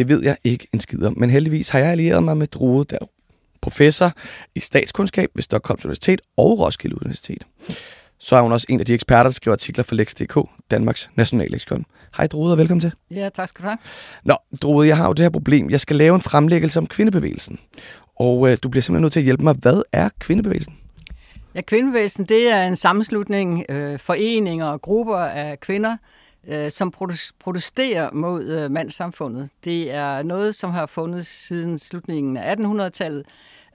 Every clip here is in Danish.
Det ved jeg ikke en skid om, men heldigvis har jeg allieret mig med Drude, der er professor i statskundskab ved Stockholms Universitet og Roskilde Universitet. Så er hun også en af de eksperter, der skriver artikler for Lex.dk, Danmarks nationalleksikon. Hej Drude, og velkommen til. Ja, tak skal du have. Nå, Drude, jeg har jo det her problem. Jeg skal lave en fremlæggelse om kvindebevægelsen. Og øh, du bliver simpelthen nødt til at hjælpe mig. Hvad er kvindebevægelsen? Ja, kvindebevægelsen det er en sammenslutning, øh, foreninger og grupper af kvinder, øh, som protesterer mod øh, mandssamfundet. Det er noget, som har fundet siden slutningen af 1800-tallet,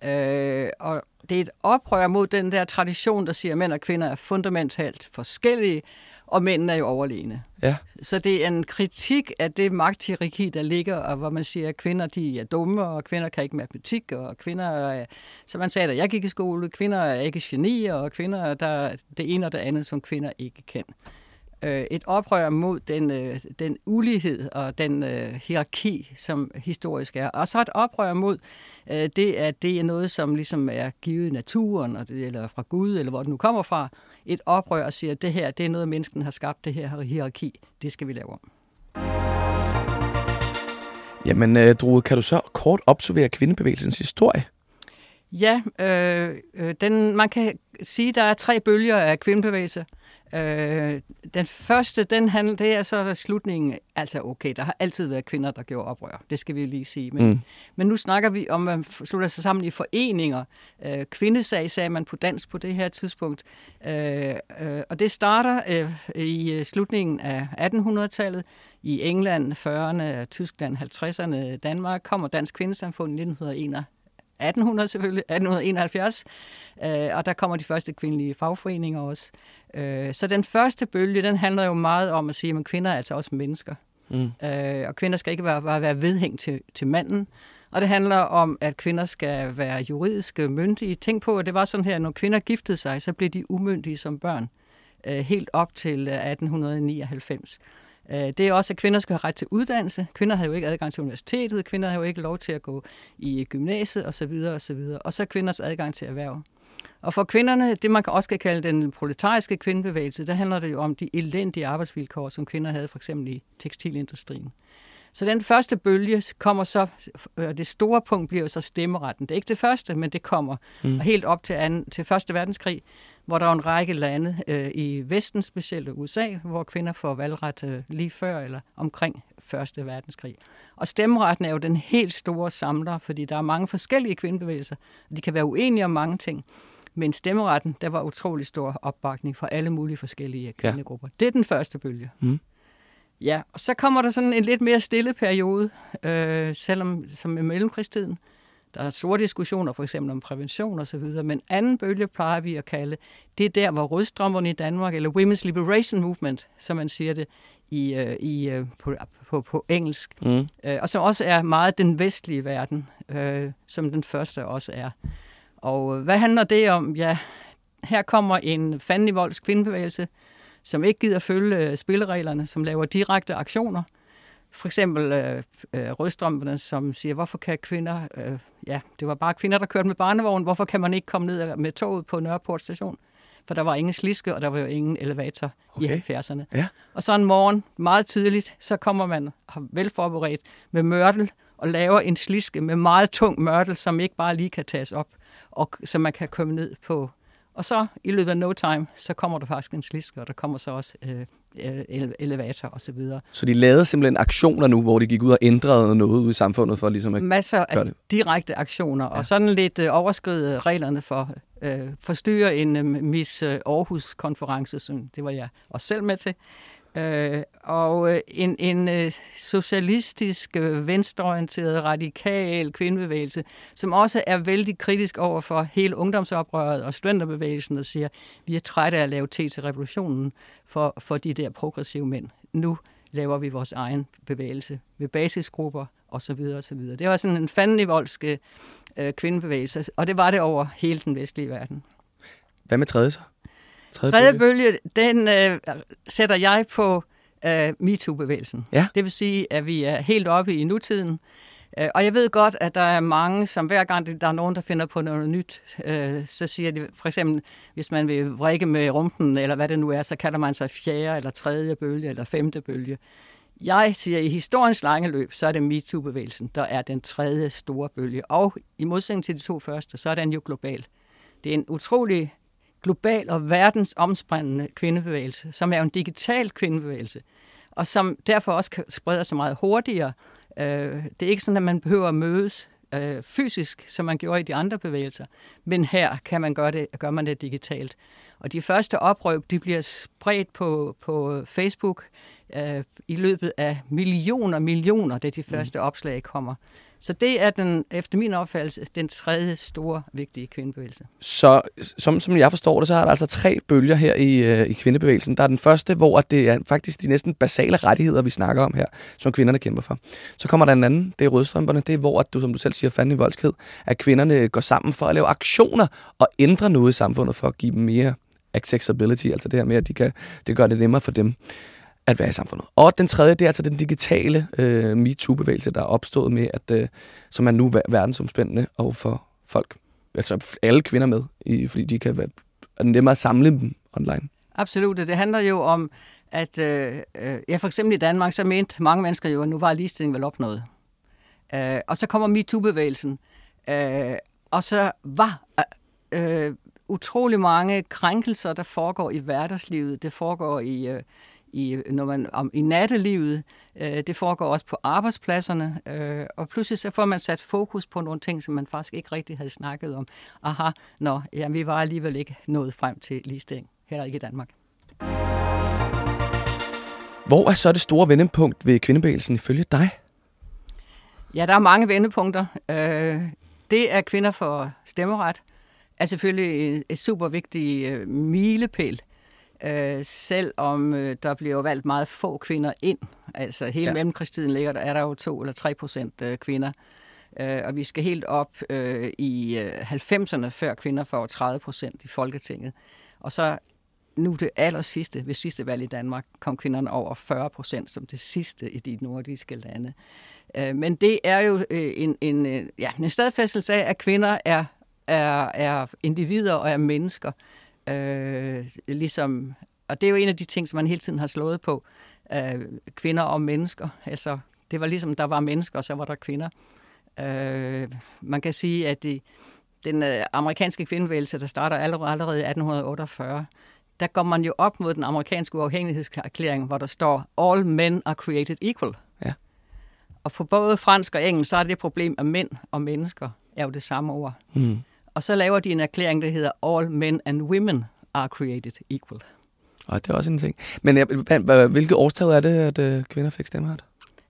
øh, og det er et oprør mod den der tradition, der siger, at mænd og kvinder er fundamentalt forskellige, og mændene er jo overlegne. Ja. Så det er en kritik af det magthierarki, der ligger, og hvor man siger, at kvinder de er dumme, og kvinder kan ikke matematik, og kvinder er, som man sagde, da jeg gik i skole, kvinder er ikke genier, og kvinder der det ene og det andet, som kvinder ikke kan øh, et oprør mod den, øh, den ulighed og den øh, hierarki, som historisk er. Og så et oprør mod øh, det, at det er noget, som ligesom er givet i naturen, og det, eller fra Gud, eller hvor det nu kommer fra. Et oprør og siger, at det her, det er noget, mennesken har skabt, det her hierarki. Det skal vi lave om. Jamen, øh, kan du så kort observere kvindebevægelsens historie? Ja, øh, øh, den, man kan sige, at der er tre bølger af kvindebevægelse. Øh, den første, den handler, det er så slutningen, altså okay, der har altid været kvinder, der gjorde oprør, det skal vi lige sige. Men, mm. men nu snakker vi om, at man slutter sig sammen i foreninger. Øh, kvindesag sagde man på dansk på det her tidspunkt. Øh, øh, og det starter øh, i øh, slutningen af 1800-tallet, i England 40'erne, Tyskland 50'erne, Danmark kommer Dansk Kvindesamfund i 1901 1800 selvfølgelig, 1871, øh, og der kommer de første kvindelige fagforeninger også. Øh, så den første bølge, den handler jo meget om at sige, at kvinder er altså også mennesker. Mm. Øh, og kvinder skal ikke bare være, være vedhængt til, til manden. Og det handler om, at kvinder skal være juridiske myndige. Tænk på, at det var sådan her, når kvinder giftede sig, så blev de umyndige som børn. Øh, helt op til 1899. Øh, det er også, at kvinder skal have ret til uddannelse. Kvinder har jo ikke adgang til universitetet. Kvinder har jo ikke lov til at gå i gymnasiet osv. osv. Og så er kvinders adgang til erhverv. Og for kvinderne, det man også kan kalde den proletariske kvindebevægelse, der handler det jo om de elendige arbejdsvilkår, som kvinder havde for eksempel i tekstilindustrien. Så den første bølge kommer så, og det store punkt bliver jo så stemmeretten. Det er ikke det første, men det kommer. Mm. Og helt op til, anden, til Første Verdenskrig, hvor der er en række lande øh, i Vesten, specielt USA, hvor kvinder får valgret øh, lige før eller omkring Første Verdenskrig. Og stemmeretten er jo den helt store samler, fordi der er mange forskellige kvindebevægelser. De kan være uenige om mange ting. Men stemmeretten, der var utrolig stor opbakning fra alle mulige forskellige kvindegrupper. Ja. Det er den første bølge. Mm. Ja, og så kommer der sådan en lidt mere stille periode, øh, selvom som i mellemkrigstiden. Der er store diskussioner for eksempel om prævention videre, men anden bølge plejer vi at kalde, det er der, hvor rødstrømmerne i Danmark, eller Women's Liberation Movement, som man siger det i, øh, i, øh, på, på, på engelsk, mm. øh, og som også er meget den vestlige verden, øh, som den første også er. Og hvad handler det om? Ja, her kommer en fandenivolds kvindebevægelse, som ikke gider følge spillereglerne, som laver direkte aktioner. For eksempel øh, øh, rødstrømperne, som siger, hvorfor kan kvinder, øh, ja, det var bare kvinder, der kørte med barnevogn, hvorfor kan man ikke komme ned med toget på Nørreport station? For der var ingen sliske, og der var jo ingen elevator okay. i 70'erne. Ja. Og så en morgen, meget tidligt, så kommer man velforberedt med mørtel og laver en sliske med meget tung mørtel, som ikke bare lige kan tages op, og så man kan komme ned på og så i løbet af no time, så kommer der faktisk en slisk, og der kommer så også øh elevator og så videre. Så de lavede simpelthen aktioner nu, hvor de gik ud og ændrede noget ud i samfundet for ligesom at Masser af det. direkte aktioner, ja. og sådan lidt øh, overskride reglerne for øh, forstyrre en øh, Miss Aarhus-konference, som det var jeg også selv med til. Øh, og øh, en, en øh, socialistisk, øh, venstreorienteret, radikal kvindebevægelse, som også er vældig kritisk over for hele ungdomsoprøret og studenterbevægelsen, og siger, vi er trætte af at lave te til revolutionen for, for de der progressive mænd. Nu laver vi vores egen bevægelse med basisgrupper og så videre og så videre. Det var sådan en fandenivoldske øh, kvindebevægelse, og det var det over hele den vestlige verden. Hvad med tredje så? Tredje, tredje bølge, den øh, sætter jeg på øh, MeToo-bevægelsen. Ja. Det vil sige, at vi er helt oppe i nutiden. Øh, og jeg ved godt, at der er mange, som hver gang der er nogen, der finder på noget nyt, øh, så siger de for eksempel, hvis man vil vrikke med rumpen, eller hvad det nu er, så kalder man sig fjerde, eller tredje bølge, eller femte bølge. Jeg siger, at i historiens lange løb, så er det MeToo-bevægelsen, der er den tredje store bølge. Og i modsætning til de to første, så er den jo global. Det er en utrolig global og verdensomsprændende kvindebevægelse, som er en digital kvindebevægelse, og som derfor også kan sprede sig meget hurtigere. Øh, det er ikke sådan, at man behøver at mødes øh, fysisk, som man gjorde i de andre bevægelser, men her kan man gøre det, gør man det digitalt. Og de første oprøb, de bliver spredt på, på Facebook øh, i løbet af millioner millioner, da de mm. første mm. opslag kommer. Så det er den, efter min opfattelse den tredje store, vigtige kvindebevægelse. Så som, som jeg forstår det, så er der altså tre bølger her i, øh, i kvindebevægelsen. Der er den første, hvor det er faktisk de næsten basale rettigheder, vi snakker om her, som kvinderne kæmper for. Så kommer der en anden, det er rødstrømperne. Det er, hvor at du, som du selv siger, fanden i voldsked, at kvinderne går sammen for at lave aktioner og ændre noget i samfundet for at give dem mere accessibility, altså det her med, at de kan, det gør det nemmere for dem at være i samfundet. Og den tredje, det er altså den digitale øh, MeToo-bevægelse, der er opstået med, at øh, som er nu verdensomspændende og for folk, altså alle kvinder med, i, fordi de kan være nemmere at samle dem online. Absolut, det handler jo om, at øh, øh, ja, for eksempel i Danmark, så mente mange mennesker jo, at nu var ligestilling vel opnået. Øh, og så kommer MeToo-bevægelsen, øh, og så var øh, øh utrolig mange krænkelser, der foregår i hverdagslivet. Det foregår i... Øh, i, når man, om, i nattelivet. Øh, det foregår også på arbejdspladserne. Øh, og pludselig så får man sat fokus på nogle ting, som man faktisk ikke rigtig havde snakket om. Aha, nå, ja, vi var alligevel ikke nået frem til ligestilling. Heller ikke i Danmark. Hvor er så det store vendepunkt ved kvindebevægelsen ifølge dig? Ja, der er mange vendepunkter. Øh, det er kvinder for stemmeret er selvfølgelig et super vigtigt øh, milepæl øh, selvom øh, der bliver valgt meget få kvinder ind. Altså hele ja. mellemkrigstiden ligger der, er der jo to eller tre procent øh, kvinder. Øh, og vi skal helt op øh, i øh, 90'erne, før kvinder får 30 procent i Folketinget. Og så nu det aller sidste, ved sidste valg i Danmark, kom kvinderne over 40 procent som det sidste i de nordiske lande. Men det er jo en, en, ja, en stadfæstelse af, at kvinder er, er, er individer og er mennesker. Øh, ligesom, og det er jo en af de ting, som man hele tiden har slået på. Øh, kvinder og mennesker. Altså, det var ligesom, der var mennesker, og så var der kvinder. Øh, man kan sige, at de, den øh, amerikanske kvindevægelse, der starter allerede, allerede i 1848, der går man jo op mod den amerikanske uafhængighedserklæring, hvor der står, all men are created equal. Ja. Og på både fransk og engelsk, så er det problem, at mænd og mennesker er jo det samme ord. Mm. Og så laver de en erklæring, der hedder All Men and Women are created equal. Og det er også en ting. Men hvilket årstal er det, at øh, kvinder fik stemmeret?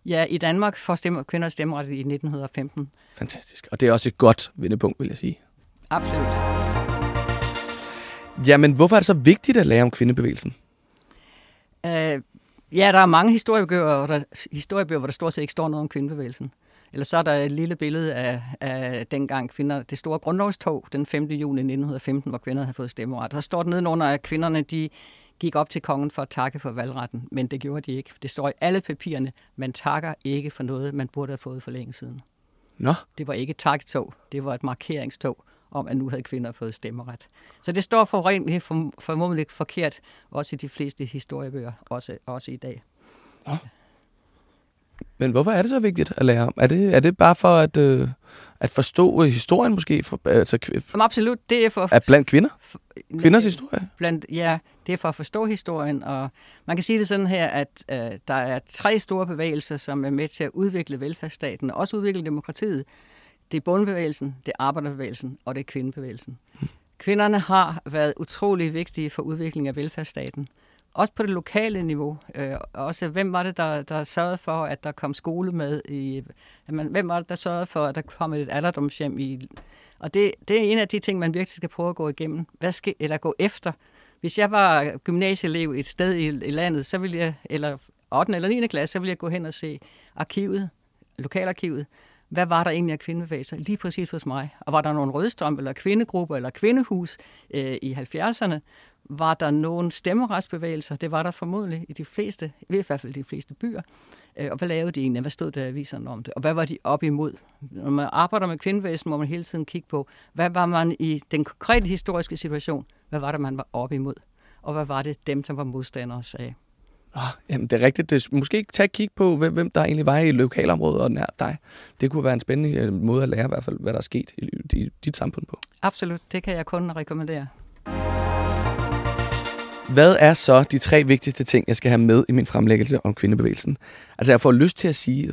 Ja, i Danmark får stemmer, kvinder stemmeret i 1915. Fantastisk. Og det er også et godt vendepunkt, vil jeg sige. Absolut. Jamen, hvorfor er det så vigtigt at lære om kvindebevægelsen? Uh, ja, der er mange historiebøger, hvor der, historiebøger, hvor der stort set ikke står noget om kvindebevægelsen. Eller så er der et lille billede af, af dengang kvinder, det store grundlovstog den 5. juni 1915, hvor kvinder havde fået stemmeret. Der står der nedenunder, at kvinderne de gik op til kongen for at takke for valgretten, men det gjorde de ikke. Det står i alle papirerne, man takker ikke for noget, man burde have fået for længe siden. Nå. Det var ikke et taktog, det var et markeringstog om, at nu havde kvinder fået stemmeret. Så det står for rent formodentlig forkert, også i de fleste historiebøger, også, også i dag. Nå. Men hvorfor er det så vigtigt at lære om? Er det, er det bare for at, øh, at forstå historien måske? For, altså, Jamen, absolut, det er for... At blandt kvinder? For, Kvinders historie? Blandt, ja, det er for at forstå historien, og man kan sige det sådan her, at øh, der er tre store bevægelser, som er med til at udvikle velfærdsstaten, og også udvikle demokratiet. Det er bundbevægelsen, det er arbejderbevægelsen, og det er kvindebevægelsen. Hmm. Kvinderne har været utrolig vigtige for udviklingen af velfærdsstaten også på det lokale niveau. Øh, også hvem var det, der, der sørgede for, at der kom skole med i... Jamen, hvem var det, der sørgede for, at der kom et alderdomshjem i... Og det, det er en af de ting, man virkelig skal prøve at gå igennem. Hvad skal, eller gå efter. Hvis jeg var gymnasieelev et sted i, i landet, så ville jeg, eller 8. eller 9. klasse, så ville jeg gå hen og se arkivet, lokalarkivet, hvad var der egentlig af kvindebevægelser lige præcis hos mig? Og var der nogle rødstrøm eller kvindegrupper eller kvindehus øh, i 70'erne? Var der nogle stemmeretsbevægelser? Det var der formodentlig i de fleste, i hvert fald i de fleste byer. Øh, og hvad lavede de egentlig? Hvad stod der i aviserne om det? Og hvad var de op imod? Når man arbejder med kvindevæsen, må man hele tiden kigge på, hvad var man i den konkrete historiske situation? Hvad var det, man var op imod? Og hvad var det, dem, som var modstandere, sagde? Oh, jamen, det er rigtigt. Det er, måske tage et kig på, hvem, hvem der egentlig var i lokalområdet og nær dig. Det kunne være en spændende øh, måde at lære i hvert fald, hvad der er sket i, i dit samfund på. Absolut. Det kan jeg kun rekommendere. Hvad er så de tre vigtigste ting, jeg skal have med i min fremlæggelse om kvindebevægelsen? Altså, jeg får lyst til at sige,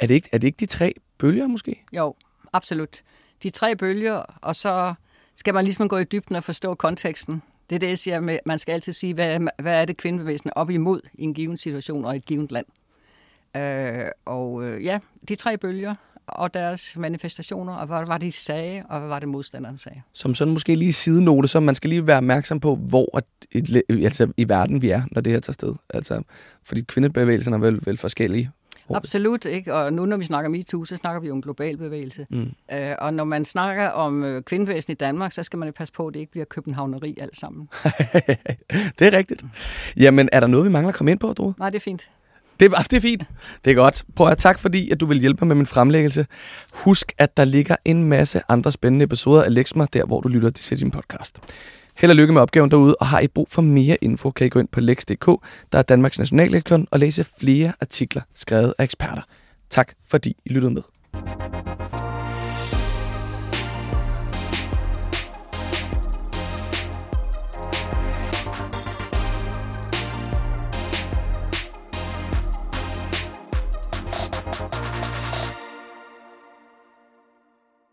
er det ikke, er det ikke de tre bølger måske? Jo, absolut. De tre bølger, og så skal man ligesom gå i dybden og forstå konteksten. Det er det, jeg siger med, man skal altid sige, hvad, hvad er det kvindebevægelsen op imod i en given situation og et givet land. Øh, og øh, ja, de tre bølger og deres manifestationer, og hvad var det, de sagde, og hvad var det, modstanderen sagde. Som sådan måske lige sidenote, så man skal lige være opmærksom på, hvor altså, i verden vi er, når det her tager sted. Altså, fordi kvindebevægelserne er vel, vel forskellige. Absolut, ikke? Og nu når vi snakker MeToo, så snakker vi om en global bevægelse. Mm. Øh, og når man snakker om øh, kvindebevægelsen i Danmark, så skal man jo passe på, at det ikke bliver københavneri alt sammen. det er rigtigt. Jamen, er der noget, vi mangler at komme ind på, Dro? Nej, det er fint. Det, det er fint. Det er godt. Prøv at tak, fordi at du vil hjælpe mig med min fremlæggelse. Husk, at der ligger en masse andre spændende episoder af Lexma, der hvor du lytter til din podcast. Held og lykke med opgaven derude, og har I brug for mere info, kan I gå ind på lex.dk, der er Danmarks nationallektion, og læse flere artikler skrevet af eksperter. Tak fordi I lyttede med.